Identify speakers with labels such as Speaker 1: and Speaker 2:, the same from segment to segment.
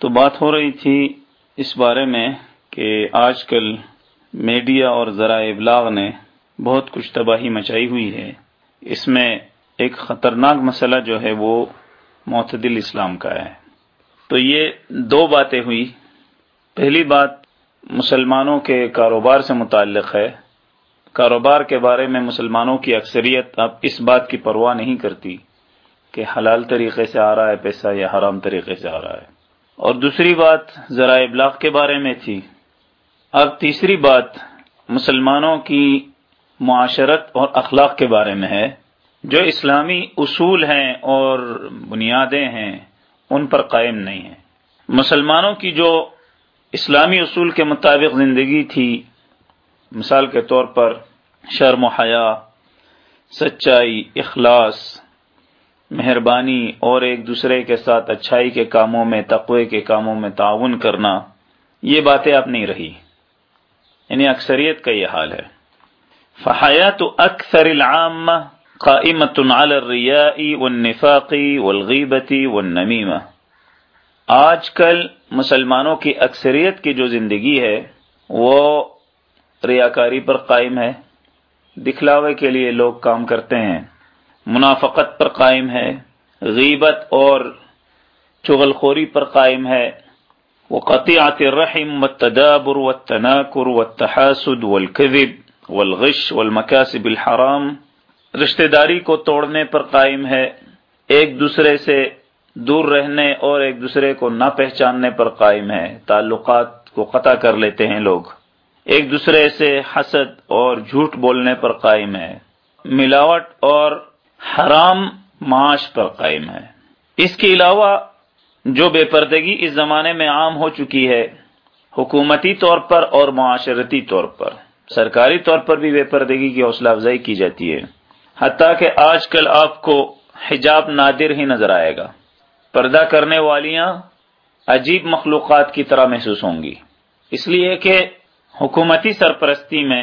Speaker 1: تو بات ہو رہی تھی اس بارے میں کہ آج کل میڈیا اور ذرائع ابلاغ نے بہت کچھ تباہی مچائی ہوئی ہے۔ اس میں ایک خطرناک مسئلہ جو ہے وہ معتدل اسلام کا ہے۔ تو یہ دو باتیں ہوئی۔ پہلی بات مسلمانوں کے کاروبار سے متعلق ہے۔ کاروبار کے بارے میں مسلمانوں کی اکثریت اب اس بات کی پرواہ نہیں کرتی کہ حلال طریقے سے آ رہا ہے پیسہ یا حرام طریقے سے آ رہا ہے۔ اور دوسری بات ذرائع ابلاغ کے بارے میں تھی۔ اب تیسری بات مسلمانوں کی معاشرت اور اخلاق کے بارے میں ہے۔ جو اسلامی اصول ہیں اور بنیادیں ہیں، ان پر قائم نہیں ہیں۔ مسلمانوں کی جو اسلامی اصول کے مطابق زندگی تھی، مثال کے طور پر شرم و حیا، سچائی، اخلاص مہربانی اور ایک دوسرے کے ساتھ اچھائی کے کاموں میں، تقوی کے کاموں میں تعاون کرنا، یہ باتیں اب نہیں رہی۔ یعنی اکثریت کا یہ حال ہے۔ فحیات اکثر العام قائمت على الرياء والنفاق والغیبت والنمیمہ۔ آج کل مسلمانوں کی اکثریت کی جو زندگی ہے، وہ ریاکاری پر قائم ہے۔ دکھلاوے کے لیے لوگ کام کرتے ہیں۔ منافقت پر قائم ہے، غیبت اور چغل خوری پر قائم ہے۔ وہ قطعات الرحم و تدابر و تناکر و تحاسد والکذب والغش والمکاسب الحرام۔ رشتہ داری کو توڑنے پر قائم ہے، ایک دوسرے سے دور رہنے اور ایک دوسرے کو نہ پہچاننے پر قائم ہے۔ تعلقات کو قطع کر لیتے ہیں لوگ۔ ایک دوسرے سے حسد اور جھوٹ بولنے پر قائم ہے۔ ملاوٹ اور حرام معاش پر قائم ہے۔ اس کے علاوہ جو بے پردگی اس زمانے میں عام ہو چکی ہے، حکومتی طور پر اور معاشرتی طور پر، سرکاری طور پر بھی بے پردگی کی حوصلہ افزائی کی جاتی ہے۔ حتیٰ کہ آج کل آپ کو حجاب نادر ہی نظر آئے گا۔ پردہ کرنے والیاں عجیب مخلوقات کی طرح محسوس ہوں گی۔ اس لیے کہ حکومتی سرپرستی میں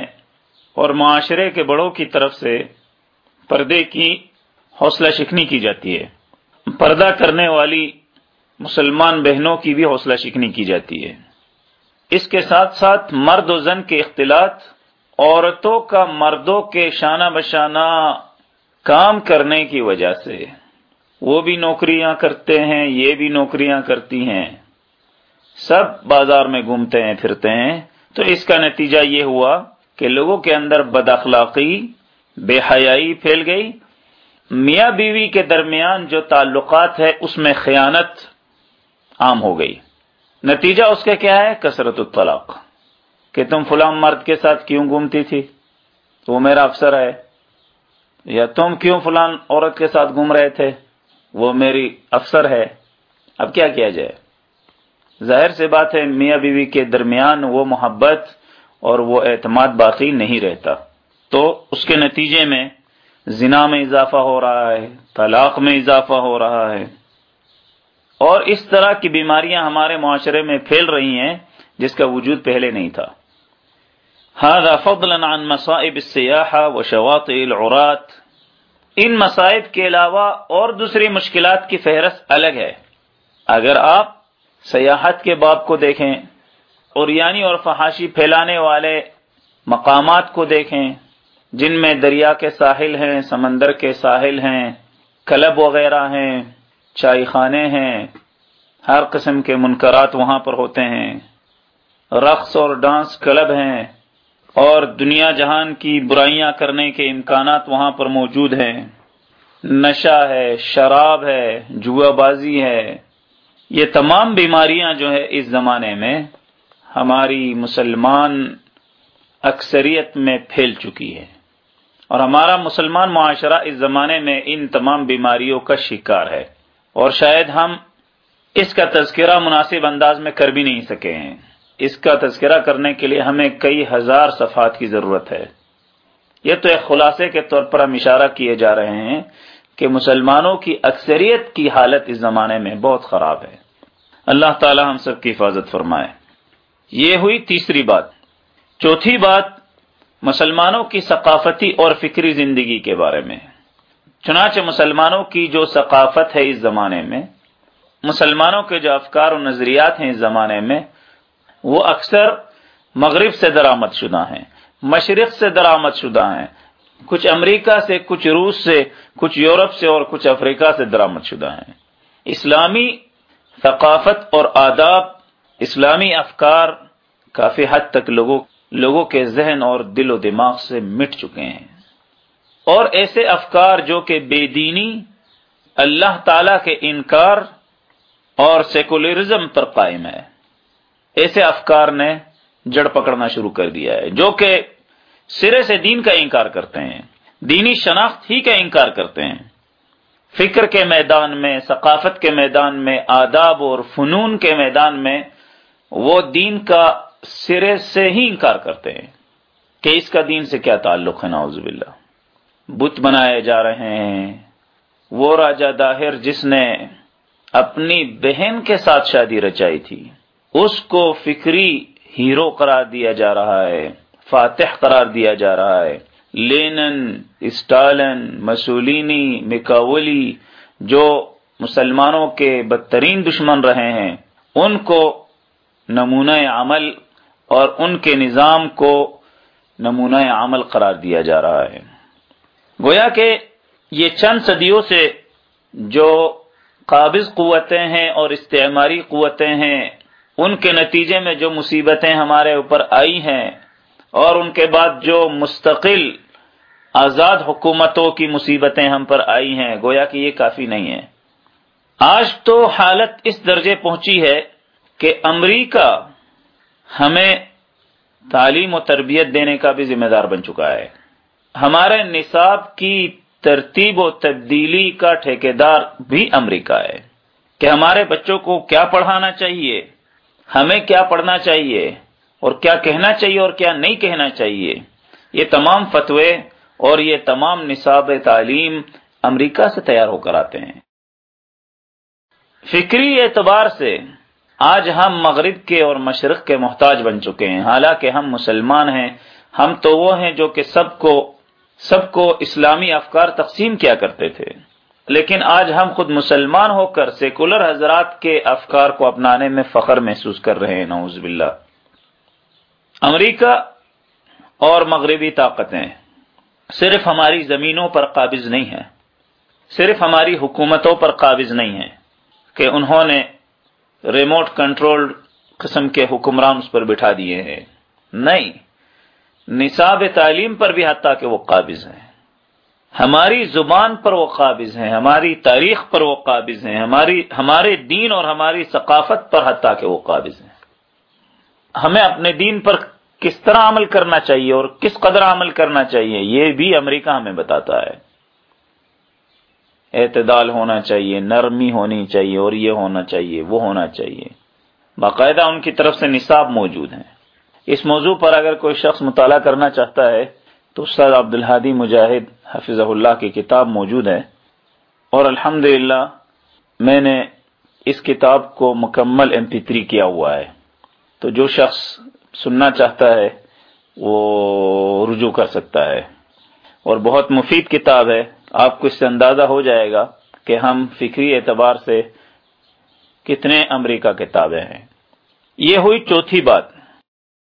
Speaker 1: اور معاشرے کے بڑوں کی طرف سے پردے کی حوصلہ شکنی کی جاتی ہے۔ پردہ کرنے والی مسلمان بہنوں کی بھی حوصلہ شکنی کی جاتی ہے۔ اس کے ساتھ ساتھ مرد و زن کے اختلاط، عورتوں کا مردوں کے شانہ بشانہ کام کرنے کی وجہ سے۔ وہ بھی نوکریاں کرتے ہیں، یہ بھی نوکریاں کرتی ہیں۔ سب بازار میں گھومتے ہیں، پھرتے ہیں۔ تو اس کا نتیجہ یہ ہوا کہ لوگوں کے اندر بد اخلاقی بے حیائی پھیل گئی۔ میاں بیوی کے درمیان جو تعلقات ہے، اس میں خیانت عام ہو گئی۔ نتیجہ اس کا کیا ہے؟ کثرت الطلاق۔ کہ تم فلاں مرد کے ساتھ کیوں گھومتی تھی؟ وہ میرا افسر ہے۔ یا تم کیوں فلان عورت کے ساتھ گھوم رہے تھے؟ وہ میری افسر ہے۔ اب کیا کیا جائے؟ ظاہر سے بات ہے، میاں بیوی کے درمیان وہ محبت اور وہ اعتماد باقی نہیں رہتا۔ تو اس کے نتیجے میں زنا میں اضافہ ہو رہا ہے، طلاق میں اضافہ ہو رہا ہے۔ اور اس طرح کی بیماریاں ہمارے معاشرے میں پھیل رہی ہیں، جس کا وجود پہلے نہیں تھا۔ هذا فضلا عن مصائب السياحة وشواطئ العرات ان مصائب کے علاوہ اور دوسری مشکلات کی فہرست الگ ہے۔ اگر آپ سیاحت کے باب کو دیکھیں اور یعنی اور فحاشی پھیلانے والے مقامات کو دیکھیں جن میں دریا کے ساحل ہیں، سمندر کے ساحل ہیں، کلب وغیرہ ہیں، چائے خانے ہیں، ہر قسم کے منکرات وہاں پر ہوتے ہیں۔ رقص اور ڈانس کلب ہیں اور دنیا جہان کی برائیاں کرنے کے امکانات وہاں پر موجود ہیں۔ نشہ ہے، شراب ہے، جوا بازی ہے۔ یہ تمام بیماریاں جو ہے اس زمانے میں ہماری مسلمان اکثریت میں پھیل چکی ہے اور ہمارا مسلمان معاشرہ اس زمانے میں ان تمام بیماریوں کا شکار ہے اور شاید ہم اس کا تذکرہ مناسب انداز میں کر بھی نہیں سکے ہیں۔ اس کا تذکرہ کرنے کے لیے ہمیں کئی ہزار صفحات کی ضرورت ہے۔ یہ تو ایک خلاصے کے طور پر ہم اشارہ کیے جا رہے ہیں کہ مسلمانوں کی اکثریت کی حالت اس زمانے میں بہت خراب ہے۔ اللہ تعالی ہم سب کی حفاظت فرمائے۔ یہ ہوئی تیسری بات۔ چوتھی بات مسلمانوں کی ثقافتی اور فکری زندگی کے بارے میں چنانچہ مسلمانوں کی جو ثقافت ہے اس زمانے میں، مسلمانوں کے جو افکار و نظریات ہیں اس زمانے میں، وہ اکثر مغرب سے درآمد شدہ ہیں، مشرق سے درآمد شدہ ہیں، کچھ امریکہ سے، کچھ روس سے، کچھ یورپ سے اور کچھ افریقہ سے درآمد شدہ ہیں۔ اسلامی ثقافت اور آداب، اسلامی افکار کافی حد تک لوگوں لوگوں کے ذہن اور دل و دماغ سے مٹ چکے ہیں۔ اور ایسے افکار جو کہ بے دینی، اللہ تعالی کے انکار اور سیکولرزم پر قائم ہے۔ ایسے افکار نے جڑ پکڑنا شروع کر دیا ہے، جو کہ سرے سے دین کا انکار کرتے ہیں، دینی شناخت ہی کا انکار کرتے ہیں۔ فکر کے میدان میں، ثقافت کے میدان میں، آداب اور فنون کے میدان میں وہ دین کا سرے سے ہی انکار کرتے ہیں کہ اس کا دین سے کیا تعلق ہے ناؤز باللہ۔ بت بنائے جا رہے ہیں۔ وہ راجہ داہر جس نے اپنی بہن کے ساتھ شادی رچائی تھی، اس کو فکری ہیرو قرار دیا جا رہا ہے، فاتح قرار دیا جا رہا ہے۔ لینن، اسٹالن، مسولینی مکاولی جو مسلمانوں کے بدترین دشمن رہے ہیں، ان کو نمونہ عمل اور ان کے نظام کو نمونہ عمل قرار دیا جا رہا ہے۔ گویا کہ یہ چند صدیوں سے جو قابض قوتیں ہیں اور استعماری قوتیں ہیں، ان کے نتیجے میں جو مصیبتیں ہمارے اوپر آئی ہیں اور ان کے بعد جو مستقل آزاد حکومتوں کی مصیبتیں ہم پر آئی ہیں، گویا کہ یہ کافی نہیں ہے آج تو حالت اس درجے پہنچی ہے کہ امریکہ ہمیں تعلیم و تربیت دینے کا بھی ذمہ دار بن چکا ہے۔ ہمارے نصاب کی ترتیب و تبدیلی کا ٹھیکیدار بھی امریکہ ہے۔ کہ ہمارے بچوں کو کیا پڑھانا چاہیے، ہمیں کیا پڑھنا چاہیے، اور کیا کہنا چاہیے اور کیا نہیں کہنا چاہیے، یہ تمام فتوے اور یہ تمام نصاب تعلیم امریکہ سے تیار ہو کر آتے ہیں۔ فکری اعتبار سے آج ہم مغرب کے اور مشرق کے محتاج بن چکے ہیں۔ حالانکہ ہم مسلمان ہیں، ہم تو وہ ہیں جو کہ سب کو سب کو اسلامی افکار تقسیم کیا کرتے تھے۔ لیکن آج ہم خود مسلمان ہو کر سیکولر حضرات کے افکار کو اپنانے میں فخر محسوس کر رہے ہیں۔ نعوذ باللہ۔ امریکہ اور مغربی طاقتیں صرف ہماری زمینوں پر قابض نہیں ہیں۔ صرف ہماری حکومتوں پر قابض نہیں ہیں کہ انہوں نے ریموٹ کنٹرول قسم کے حکمران اس پر بٹھا دیے ہیں۔ نہیں، نصاب تعلیم پر بھی حتیٰ کہ وہ قابض ہیں۔ ہماری زبان پر وہ قابض ہیں، ہماری تاریخ پر وہ قابض ہیں، ہماری، ہمارے دین اور ہماری ثقافت پر حتیٰ کہ وہ قابض ہیں۔ ہمیں اپنے دین پر کس طرح عمل کرنا چاہیے اور کس قدر عمل کرنا چاہیے، یہ بھی امریکہ ہمیں بتاتا ہے۔ اعتدال ہونا چاہیے، نرمی ہونی چاہیے اور یہ ہونا چاہیے، وہ ہونا چاہیے۔ باقاعدہ ان کی طرف سے نصاب موجود ہیں۔ اس موضوع پر اگر کوئی شخص مطالعہ کرنا چاہتا ہے، تو استاد عبد الحادی مجاہد حفظ اللہ کی کتاب موجود ہے۔ اور الحمد میں نے اس کتاب کو مکمل ایم پی تھری کیا ہوا ہے۔ تو جو شخص سننا چاہتا ہے، وہ رجوع کر سکتا ہے۔ اور بہت مفید کتاب ہے۔ آپ کو اس سے اندازہ ہو جائے گا کہ ہم فکری اعتبار سے کتنے امریکہ کتابیں ہیں۔ یہ ہوئی چوتھی بات۔